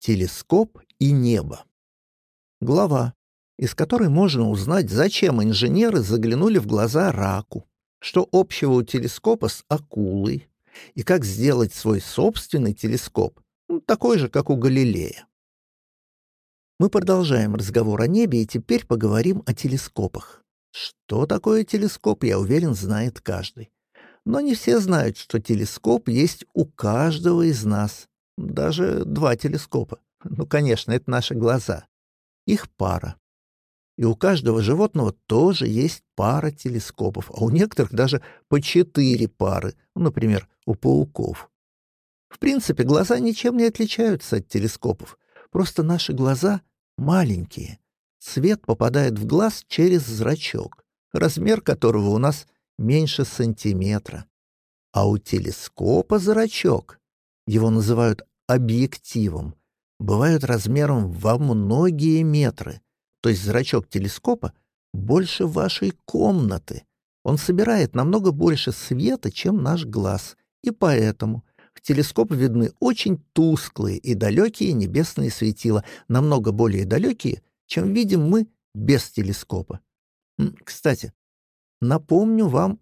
Телескоп и небо. Глава, из которой можно узнать, зачем инженеры заглянули в глаза раку, что общего у телескопа с акулой, и как сделать свой собственный телескоп, ну, такой же, как у Галилея. Мы продолжаем разговор о небе и теперь поговорим о телескопах. Что такое телескоп, я уверен, знает каждый. Но не все знают, что телескоп есть у каждого из нас, даже два телескопа. Ну, конечно, это наши глаза. Их пара. И у каждого животного тоже есть пара телескопов, а у некоторых даже по четыре пары, ну, например, у пауков. В принципе, глаза ничем не отличаются от телескопов. Просто наши глаза маленькие. Свет попадает в глаз через зрачок, размер которого у нас меньше сантиметра. А у телескопа зрачок, его называют объективом бывают размером во многие метры, то есть зрачок телескопа больше вашей комнаты. Он собирает намного больше света, чем наш глаз, и поэтому в телескоп видны очень тусклые и далекие небесные светила, намного более далекие, чем видим мы без телескопа. Кстати, напомню вам